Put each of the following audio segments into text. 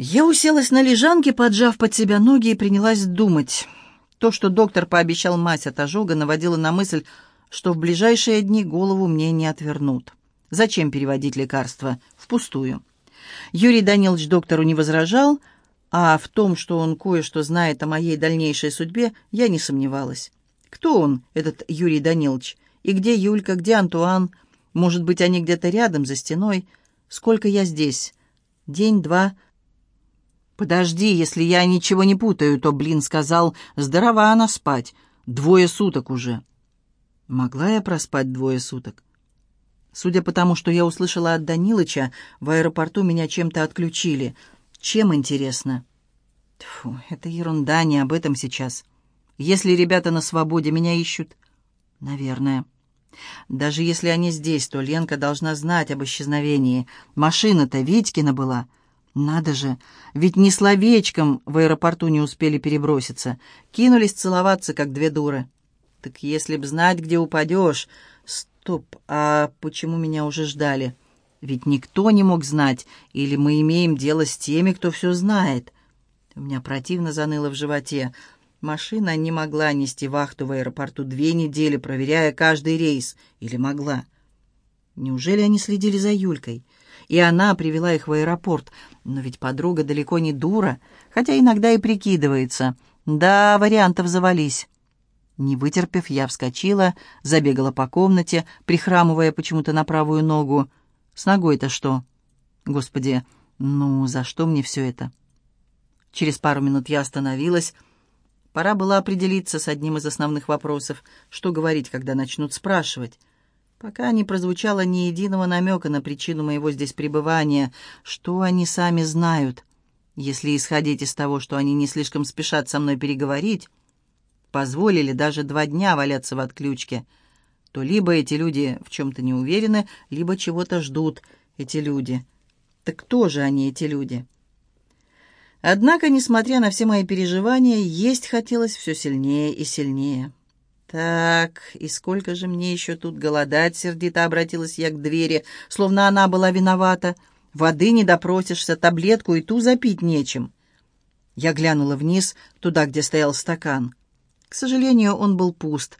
Я уселась на лежанке, поджав под себя ноги, и принялась думать. То, что доктор пообещал мазь от ожога, наводило на мысль, что в ближайшие дни голову мне не отвернут. Зачем переводить лекарства? Впустую. Юрий Данилович доктору не возражал, а в том, что он кое-что знает о моей дальнейшей судьбе, я не сомневалась. Кто он, этот Юрий Данилович? И где Юлька, где Антуан? Может быть, они где-то рядом, за стеной? Сколько я здесь? День, два, «Подожди, если я ничего не путаю, то, блин, сказал, здорова она спать. Двое суток уже». Могла я проспать двое суток? Судя по тому, что я услышала от Данилыча, в аэропорту меня чем-то отключили. Чем, интересно? Тьфу, это ерунда, не об этом сейчас. Если ребята на свободе меня ищут, наверное. Даже если они здесь, то Ленка должна знать об исчезновении. Машина-то Витькина была. Надо же, ведь ни словечком в аэропорту не успели переброситься. Кинулись целоваться, как две дуры. Так если б знать, где упадешь... Стоп, а почему меня уже ждали? Ведь никто не мог знать, или мы имеем дело с теми, кто все знает. У меня противно заныло в животе. Машина не могла нести вахту в аэропорту две недели, проверяя каждый рейс. Или могла? Неужели они следили за Юлькой? И она привела их в аэропорт. Но ведь подруга далеко не дура, хотя иногда и прикидывается. Да, вариантов завались. Не вытерпев, я вскочила, забегала по комнате, прихрамывая почему-то на правую ногу. С ногой-то что? Господи, ну за что мне все это? Через пару минут я остановилась. Пора было определиться с одним из основных вопросов, что говорить, когда начнут спрашивать пока не прозвучало ни единого намека на причину моего здесь пребывания, что они сами знают. Если исходить из того, что они не слишком спешат со мной переговорить, позволили даже два дня валяться в отключке, то либо эти люди в чем-то не уверены, либо чего-то ждут эти люди. Так кто же они, эти люди? Однако, несмотря на все мои переживания, есть хотелось все сильнее и сильнее. «Так, и сколько же мне еще тут голодать?» — сердито обратилась я к двери, словно она была виновата. «Воды не допросишься, таблетку и ту запить нечем». Я глянула вниз, туда, где стоял стакан. К сожалению, он был пуст.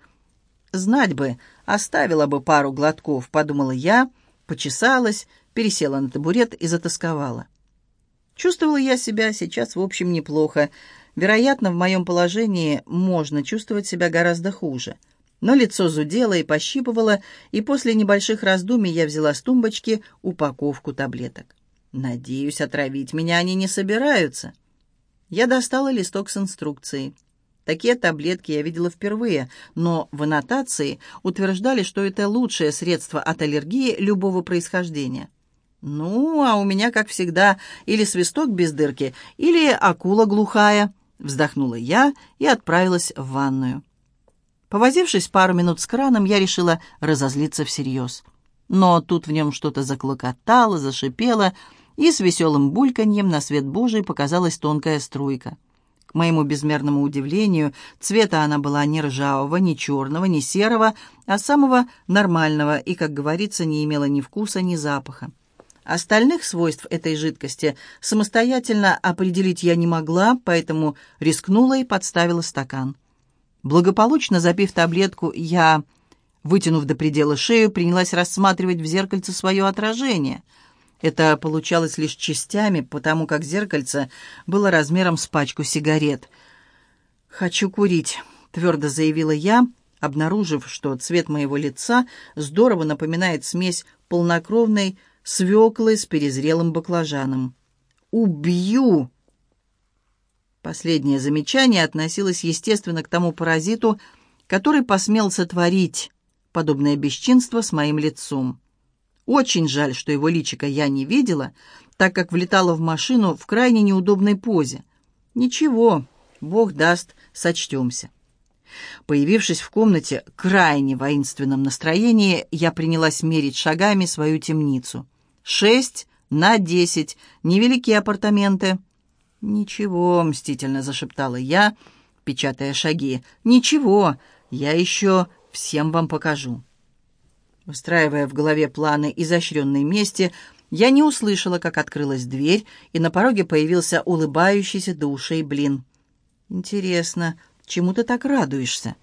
«Знать бы, оставила бы пару глотков», — подумала я, почесалась, пересела на табурет и затасковала. Чувствовала я себя сейчас, в общем, неплохо. Вероятно, в моем положении можно чувствовать себя гораздо хуже. Но лицо зудело и пощипывало, и после небольших раздумий я взяла с тумбочки упаковку таблеток. Надеюсь, отравить меня они не собираются. Я достала листок с инструкцией. Такие таблетки я видела впервые, но в аннотации утверждали, что это лучшее средство от аллергии любого происхождения. Ну, а у меня, как всегда, или свисток без дырки, или акула глухая. Вздохнула я и отправилась в ванную. Повозившись пару минут с краном, я решила разозлиться всерьез. Но тут в нем что-то заклокотало, зашипело, и с веселым бульканьем на свет Божий показалась тонкая струйка. К моему безмерному удивлению, цвета она была ни ржавого, ни черного, ни серого, а самого нормального и, как говорится, не имела ни вкуса, ни запаха. Остальных свойств этой жидкости самостоятельно определить я не могла, поэтому рискнула и подставила стакан. Благополучно запив таблетку, я, вытянув до предела шею, принялась рассматривать в зеркальце свое отражение. Это получалось лишь частями, потому как зеркальце было размером с пачку сигарет. «Хочу курить», — твердо заявила я, обнаружив, что цвет моего лица здорово напоминает смесь полнокровной свеклы с перезрелым баклажаном. «Убью!» Последнее замечание относилось, естественно, к тому паразиту, который посмел сотворить подобное бесчинство с моим лицом. Очень жаль, что его личика я не видела, так как влетала в машину в крайне неудобной позе. Ничего, Бог даст, сочтемся. Появившись в комнате крайне воинственном настроении, я принялась мерить шагами свою темницу. Шесть на десять. Невеликие апартаменты». «Ничего», — мстительно зашептала я, печатая шаги. «Ничего, я еще всем вам покажу». Устраивая в голове планы изощренной мести, Я не услышала, как открылась дверь, и на пороге появился улыбающийся до ушей блин. «Интересно, чему ты так радуешься?»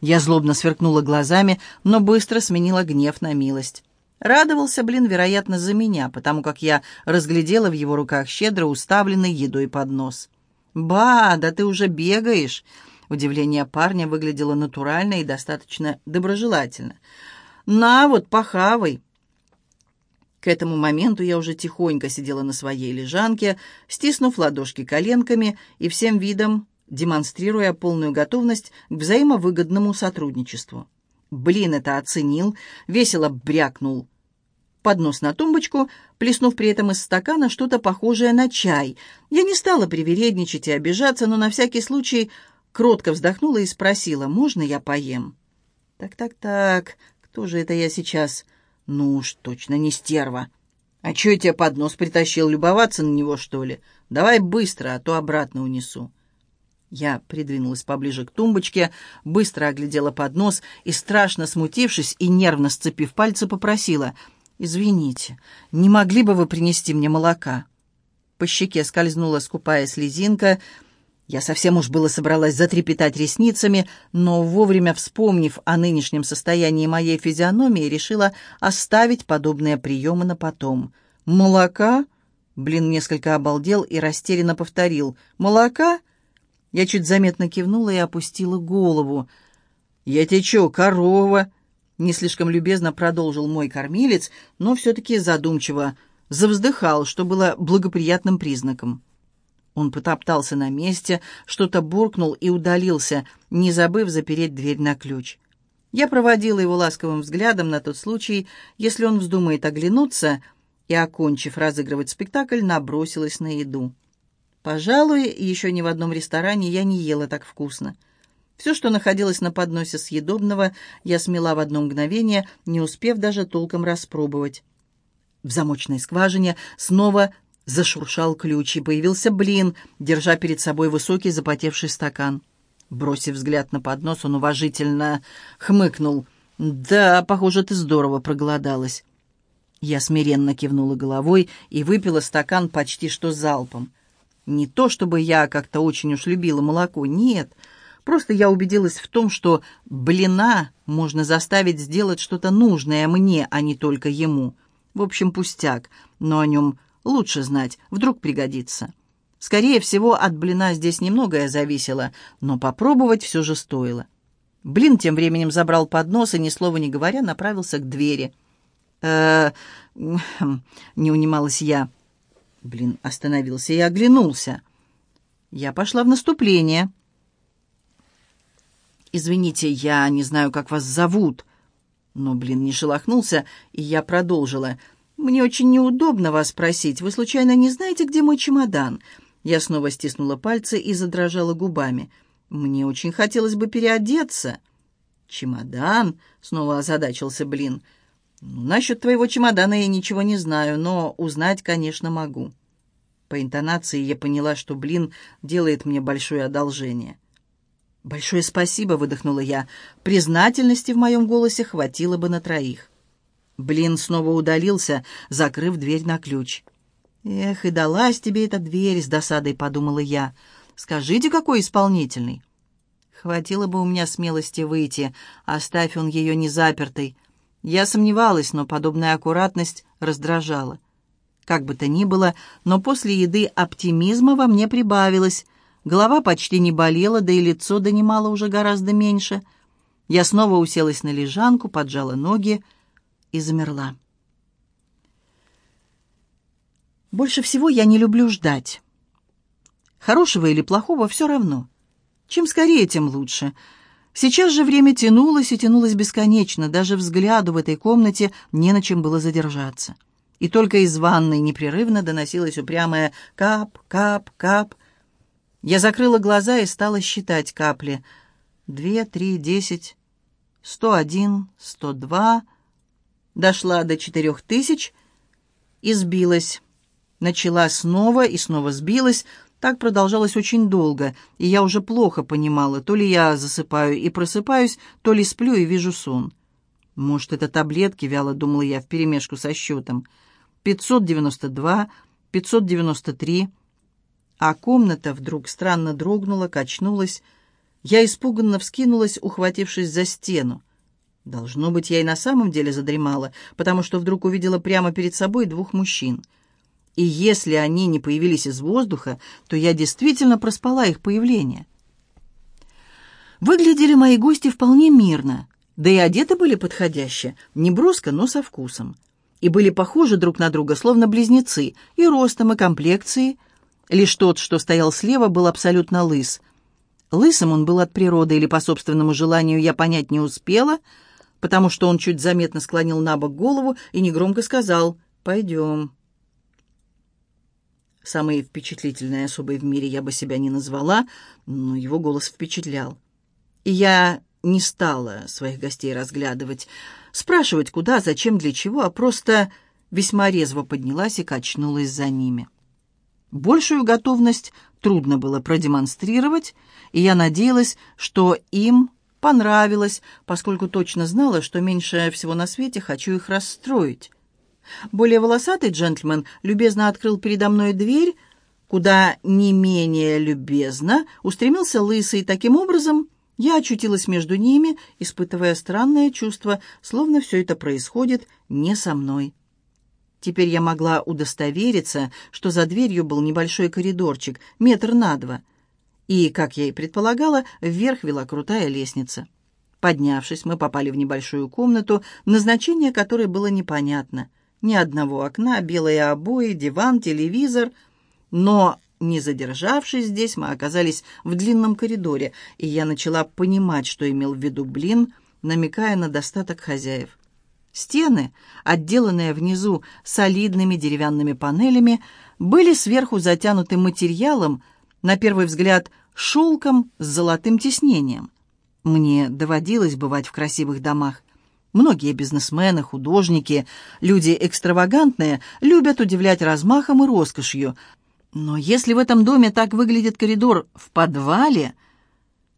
Я злобно сверкнула глазами, но быстро сменила гнев на милость. Радовался, блин, вероятно, за меня, потому как я разглядела в его руках щедро уставленный едой поднос. «Ба, да ты уже бегаешь!» Удивление парня выглядело натурально и достаточно доброжелательно. «На вот, похавай!» К этому моменту я уже тихонько сидела на своей лежанке, стиснув ладошки коленками и всем видом демонстрируя полную готовность к взаимовыгодному сотрудничеству. Блин это оценил, весело брякнул поднос на тумбочку, плеснув при этом из стакана что-то похожее на чай. Я не стала привередничать и обижаться, но на всякий случай кротко вздохнула и спросила, «Можно я поем?» «Так-так-так, кто же это я сейчас?» «Ну уж точно не стерва». «А чё я тебе поднос притащил? Любоваться на него, что ли? Давай быстро, а то обратно унесу». Я придвинулась поближе к тумбочке, быстро оглядела поднос и, страшно смутившись и нервно сцепив пальцы, попросила «Извините, не могли бы вы принести мне молока?» По щеке скользнула скупая слезинка. Я совсем уж было собралась затрепетать ресницами, но, вовремя вспомнив о нынешнем состоянии моей физиономии, решила оставить подобные приемы на потом. «Молока?» Блин несколько обалдел и растерянно повторил. «Молока?» Я чуть заметно кивнула и опустила голову. «Я течу, корова!» Не слишком любезно продолжил мой кормилец, но все-таки задумчиво завздыхал, что было благоприятным признаком. Он потоптался на месте, что-то буркнул и удалился, не забыв запереть дверь на ключ. Я проводила его ласковым взглядом на тот случай, если он вздумает оглянуться, и, окончив разыгрывать спектакль, набросилась на еду. Пожалуй, еще ни в одном ресторане я не ела так вкусно. Все, что находилось на подносе съедобного, я смела в одно мгновение, не успев даже толком распробовать. В замочной скважине снова зашуршал ключ, и появился блин, держа перед собой высокий запотевший стакан. Бросив взгляд на поднос, он уважительно хмыкнул. «Да, похоже, ты здорово проголодалась». Я смиренно кивнула головой и выпила стакан почти что залпом. Не то, чтобы я как-то очень уж любила молоко, нет. Просто я убедилась в том, что блина можно заставить сделать что-то нужное мне, а не только ему. В общем, пустяк, но о нем лучше знать, вдруг пригодится. Скорее всего, от блина здесь немногое зависело, но попробовать все же стоило. Блин тем временем забрал поднос и, ни слова не говоря, направился к двери. э не унималась я. Блин, остановился и оглянулся. Я пошла в наступление. «Извините, я не знаю, как вас зовут». Но, блин, не шелохнулся, и я продолжила. «Мне очень неудобно вас спросить. Вы случайно не знаете, где мой чемодан?» Я снова стиснула пальцы и задрожала губами. «Мне очень хотелось бы переодеться». «Чемодан?» — снова озадачился Блин. «Ну, насчет твоего чемодана я ничего не знаю, но узнать, конечно, могу». По интонации я поняла, что Блин делает мне большое одолжение. «Большое спасибо», — выдохнула я. «Признательности в моем голосе хватило бы на троих». Блин снова удалился, закрыв дверь на ключ. «Эх, и далась тебе эта дверь», — с досадой подумала я. «Скажите, какой исполнительный?» Хватило бы у меня смелости выйти, оставь он ее незапертой. Я сомневалась, но подобная аккуратность раздражала. Как бы то ни было, но после еды оптимизма во мне прибавилось. Голова почти не болела, да и лицо донимало уже гораздо меньше. Я снова уселась на лежанку, поджала ноги и замерла. Больше всего я не люблю ждать. Хорошего или плохого все равно. Чем скорее, тем лучше. Сейчас же время тянулось и тянулось бесконечно, даже взгляду в этой комнате не на чем было задержаться и только из ванной непрерывно доносилось упрямое «кап, кап, кап». Я закрыла глаза и стала считать капли. Две, три, десять, сто один, сто два. Дошла до четырех тысяч и сбилась. Начала снова и снова сбилась. Так продолжалось очень долго, и я уже плохо понимала, то ли я засыпаю и просыпаюсь, то ли сплю и вижу сон. Может, это таблетки, вяло думала я вперемешку со счетом. 592, 593. А комната вдруг странно дрогнула, качнулась. Я испуганно вскинулась, ухватившись за стену. Должно быть, я и на самом деле задремала, потому что вдруг увидела прямо перед собой двух мужчин. И если они не появились из воздуха, то я действительно проспала их появление. Выглядели мои гости вполне мирно, да и одеты были подходяще, не броско, но со вкусом. И были похожи друг на друга, словно близнецы, и ростом, и комплекцией. Лишь тот, что стоял слева, был абсолютно лыс. Лысым он был от природы или по собственному желанию, я понять не успела, потому что он чуть заметно склонил на бок голову и негромко сказал «Пойдем». Самой впечатлительной особой в мире я бы себя не назвала, но его голос впечатлял. И я не стала своих гостей разглядывать, спрашивать, куда, зачем, для чего, а просто весьма резво поднялась и качнулась за ними. Большую готовность трудно было продемонстрировать, и я надеялась, что им понравилось, поскольку точно знала, что меньше всего на свете хочу их расстроить. Более волосатый джентльмен любезно открыл передо мной дверь, куда не менее любезно устремился лысый таким образом, я очутилась между ними, испытывая странное чувство, словно все это происходит не со мной. Теперь я могла удостовериться, что за дверью был небольшой коридорчик, метр на два. И, как я и предполагала, вверх вела крутая лестница. Поднявшись, мы попали в небольшую комнату, назначение которой было непонятно. Ни одного окна, белые обои, диван, телевизор. Но не задержавшись здесь, мы оказались в длинном коридоре, и я начала понимать, что имел в виду Блин, намекая на достаток хозяев. Стены, отделанные внизу солидными деревянными панелями, были сверху затянуты материалом, на первый взгляд, шелком с золотым тиснением. Мне доводилось бывать в красивых домах. Многие бизнесмены, художники, люди экстравагантные любят удивлять размахом и роскошью, но если в этом доме так выглядит коридор в подвале...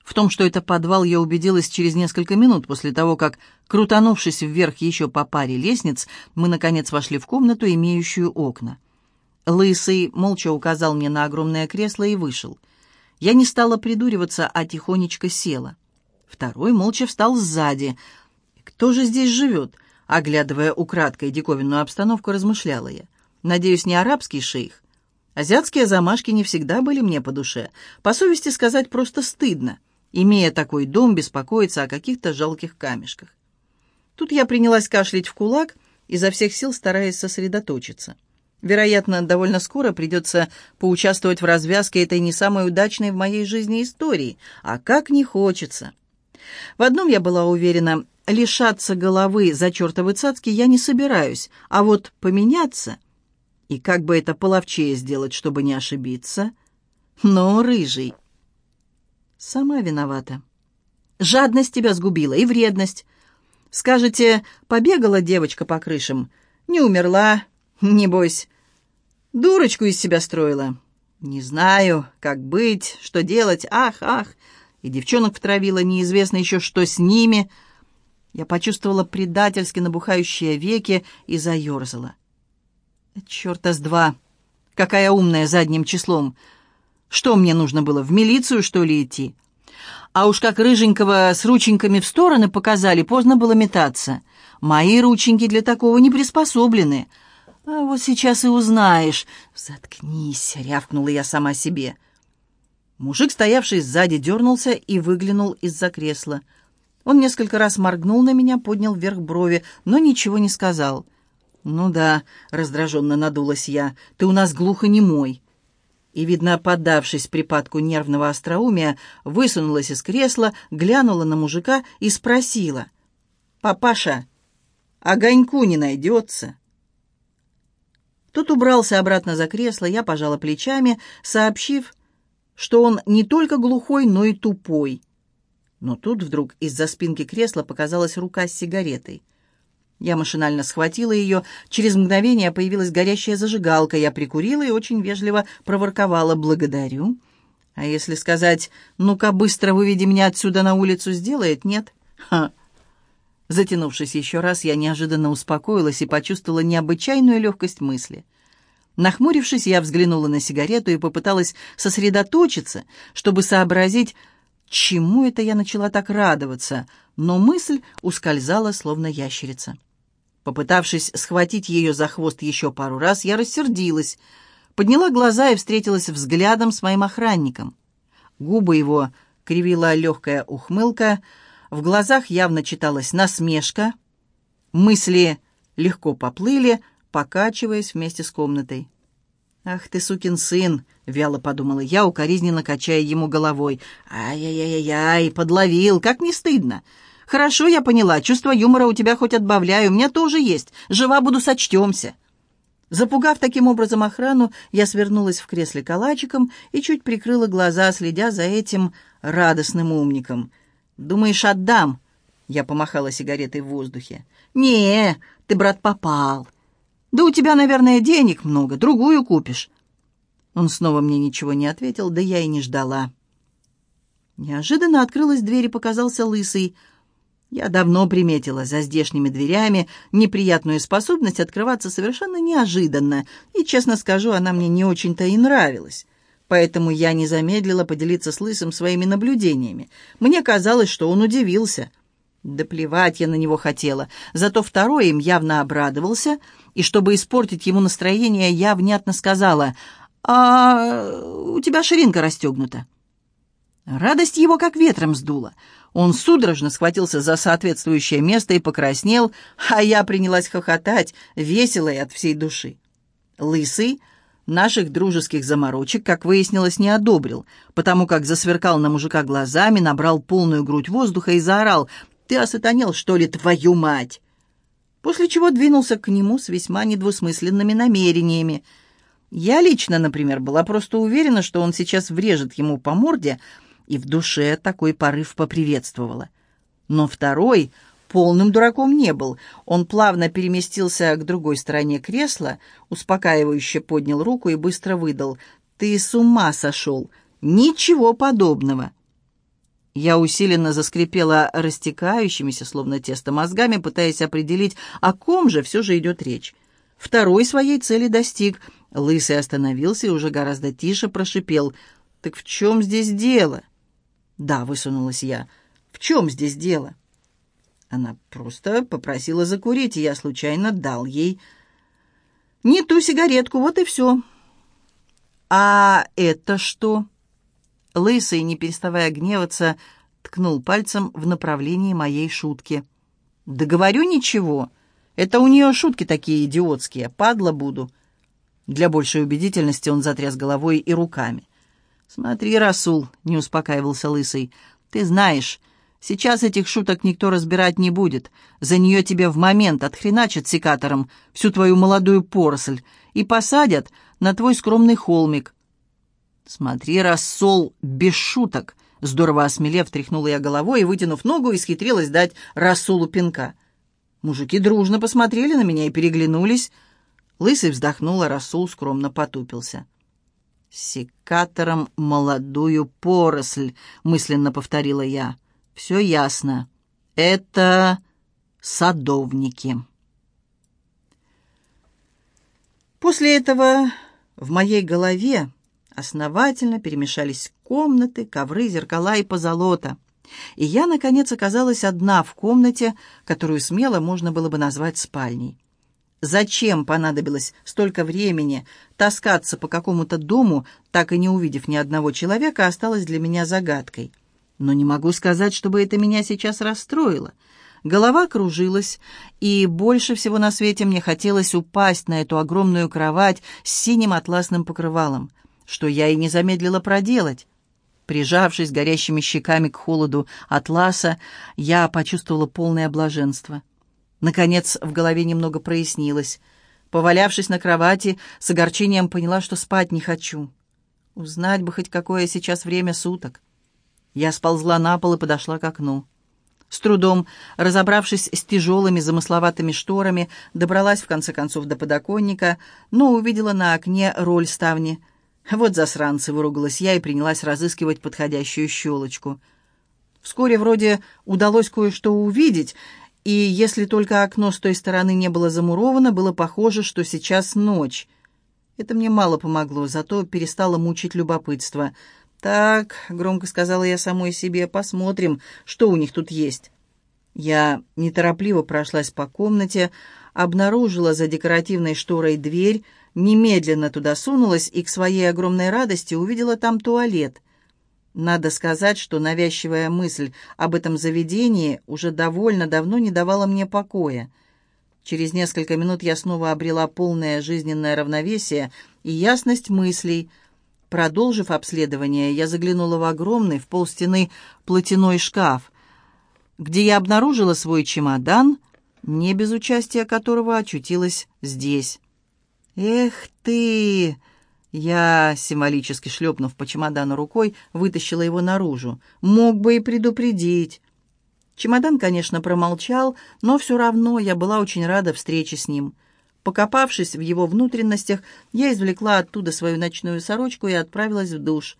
В том, что это подвал, я убедилась через несколько минут после того, как, крутанувшись вверх еще по паре лестниц, мы, наконец, вошли в комнату, имеющую окна. Лысый молча указал мне на огромное кресло и вышел. Я не стала придуриваться, а тихонечко села. Второй молча встал сзади. «Кто же здесь живет?» Оглядывая украдкой диковинную обстановку, размышляла я. «Надеюсь, не арабский шейх?» Азиатские замашки не всегда были мне по душе. По совести сказать просто стыдно, имея такой дом, беспокоиться о каких-то жалких камешках. Тут я принялась кашлять в кулак, изо всех сил стараясь сосредоточиться. Вероятно, довольно скоро придется поучаствовать в развязке этой не самой удачной в моей жизни истории, а как не хочется. В одном я была уверена, лишаться головы за чертовы цацки я не собираюсь, а вот поменяться — и как бы это половчее сделать, чтобы не ошибиться? Но, рыжий, сама виновата. Жадность тебя сгубила и вредность. Скажете, побегала девочка по крышам, не умерла, небось, дурочку из себя строила. Не знаю, как быть, что делать, ах, ах. И девчонок втравила, неизвестно еще, что с ними. Я почувствовала предательски набухающие веки и заерзала. Черта с два! Какая умная задним числом! Что мне нужно было, в милицию, что ли, идти? А уж как рыженького с рученьками в стороны показали, поздно было метаться. Мои рученьки для такого не приспособлены. А вот сейчас и узнаешь. Заткнись, рявкнула я сама себе. Мужик, стоявший сзади, дернулся и выглянул из-за кресла. Он несколько раз моргнул на меня, поднял вверх брови, но ничего не сказал. — «Ну да», — раздраженно надулась я, — «ты у нас глухонемой». И, видно, поддавшись припадку нервного остроумия, высунулась из кресла, глянула на мужика и спросила. «Папаша, огоньку не найдется?» Тот убрался обратно за кресло, я пожала плечами, сообщив, что он не только глухой, но и тупой. Но тут вдруг из-за спинки кресла показалась рука с сигаретой. Я машинально схватила ее. Через мгновение появилась горящая зажигалка. Я прикурила и очень вежливо проворковала «благодарю». А если сказать «ну-ка, быстро выведи меня отсюда на улицу», сделает «нет». Ха. Затянувшись еще раз, я неожиданно успокоилась и почувствовала необычайную легкость мысли. Нахмурившись, я взглянула на сигарету и попыталась сосредоточиться, чтобы сообразить, чему это я начала так радоваться, но мысль ускользала, словно ящерица. Попытавшись схватить ее за хвост еще пару раз, я рассердилась, подняла глаза и встретилась взглядом с моим охранником. Губы его кривила легкая ухмылка, в глазах явно читалась насмешка. Мысли легко поплыли, покачиваясь вместе с комнатой. «Ах ты, сукин сын!» — вяло подумала я, укоризненно качая ему головой. «Ай-яй-яй-яй, подловил, как не стыдно!» «Хорошо, я поняла, чувство юмора у тебя хоть отбавляю, у меня тоже есть. Жива буду, сочтемся». Запугав таким образом охрану, я свернулась в кресле калачиком и чуть прикрыла глаза, следя за этим радостным умником. «Думаешь, отдам?» Я помахала сигаретой в воздухе. «Не, ты, брат, попал. Да у тебя, наверное, денег много, другую купишь». Он снова мне ничего не ответил, да я и не ждала. Неожиданно открылась дверь и показался лысый. Я давно приметила за здешними дверями неприятную способность открываться совершенно неожиданно, и, честно скажу, она мне не очень-то и нравилась. Поэтому я не замедлила поделиться с Лысым своими наблюдениями. Мне казалось, что он удивился. Да плевать я на него хотела. Зато второй им явно обрадовался, и чтобы испортить ему настроение, я внятно сказала, «А у тебя ширинка расстегнута». Радость его как ветром сдула. Он судорожно схватился за соответствующее место и покраснел, а я принялась хохотать, весело и от всей души. Лысый наших дружеских заморочек, как выяснилось, не одобрил, потому как засверкал на мужика глазами, набрал полную грудь воздуха и заорал «Ты осатанел, что ли, твою мать?» После чего двинулся к нему с весьма недвусмысленными намерениями. Я лично, например, была просто уверена, что он сейчас врежет ему по морде, и в душе такой порыв поприветствовала. Но второй полным дураком не был. Он плавно переместился к другой стороне кресла, успокаивающе поднял руку и быстро выдал. «Ты с ума сошел! Ничего подобного!» Я усиленно заскрипела растекающимися, словно тесто, мозгами, пытаясь определить, о ком же все же идет речь. Второй своей цели достиг. Лысый остановился и уже гораздо тише прошипел. «Так в чем здесь дело?» «Да», — высунулась я. «В чем здесь дело?» Она просто попросила закурить, и я случайно дал ей не ту сигаретку, вот и все. «А это что?» Лысый, не переставая гневаться, ткнул пальцем в направлении моей шутки. «Да говорю ничего. Это у нее шутки такие идиотские. Падла буду». Для большей убедительности он затряс головой и руками. «Смотри, Расул», — не успокаивался Лысый, — «ты знаешь, сейчас этих шуток никто разбирать не будет. За нее тебе в момент отхреначат секатором всю твою молодую поросль и посадят на твой скромный холмик». «Смотри, Рассол, без шуток», — здорово осмелев, тряхнула я головой и, вытянув ногу, исхитрилась дать Рассулу пинка. Мужики дружно посмотрели на меня и переглянулись. Лысый вздохнул, а Расул скромно потупился секатором молодую поросль», — мысленно повторила я. «Все ясно. Это садовники». После этого в моей голове основательно перемешались комнаты, ковры, зеркала и позолота. И я, наконец, оказалась одна в комнате, которую смело можно было бы назвать спальней. Зачем понадобилось столько времени таскаться по какому-то дому, так и не увидев ни одного человека, осталось для меня загадкой. Но не могу сказать, чтобы это меня сейчас расстроило. Голова кружилась, и больше всего на свете мне хотелось упасть на эту огромную кровать с синим атласным покрывалом, что я и не замедлила проделать. Прижавшись горящими щеками к холоду атласа, я почувствовала полное блаженство. Наконец, в голове немного прояснилось. Повалявшись на кровати, с огорчением поняла, что спать не хочу. Узнать бы хоть какое сейчас время суток. Я сползла на пол и подошла к окну. С трудом, разобравшись с тяжелыми замысловатыми шторами, добралась в конце концов до подоконника, но увидела на окне роль ставни. Вот засранцы, выругалась я и принялась разыскивать подходящую щелочку. Вскоре вроде удалось кое-что увидеть, и если только окно с той стороны не было замуровано, было похоже, что сейчас ночь. Это мне мало помогло, зато перестало мучить любопытство. «Так», — громко сказала я самой себе, — «посмотрим, что у них тут есть». Я неторопливо прошлась по комнате, обнаружила за декоративной шторой дверь, немедленно туда сунулась и к своей огромной радости увидела там туалет. Надо сказать, что навязчивая мысль об этом заведении уже довольно давно не давала мне покоя. Через несколько минут я снова обрела полное жизненное равновесие и ясность мыслей. Продолжив обследование, я заглянула в огромный, в полстены, платяной шкаф, где я обнаружила свой чемодан, не без участия которого очутилась здесь. «Эх ты!» Я, символически шлепнув по чемодану рукой, вытащила его наружу. «Мог бы и предупредить». Чемодан, конечно, промолчал, но все равно я была очень рада встрече с ним. Покопавшись в его внутренностях, я извлекла оттуда свою ночную сорочку и отправилась в душ.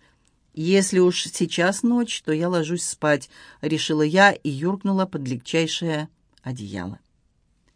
«Если уж сейчас ночь, то я ложусь спать», — решила я и юркнула под легчайшее одеяло.